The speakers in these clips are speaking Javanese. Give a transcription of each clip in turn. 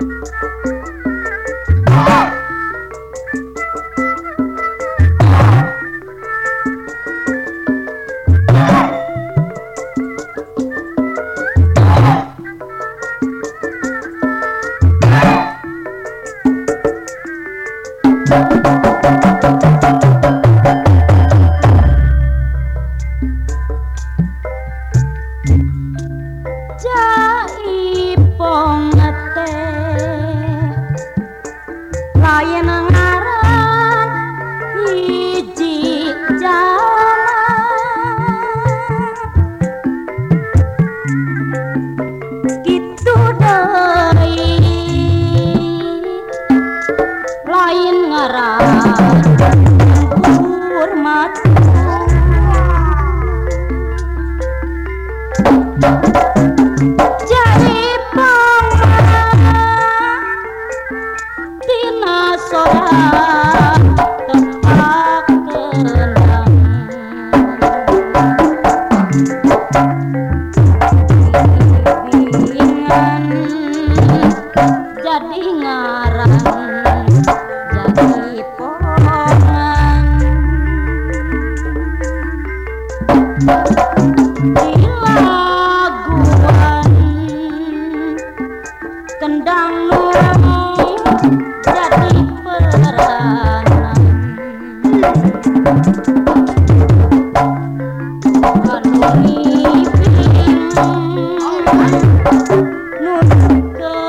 Música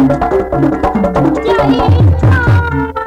Jai Hind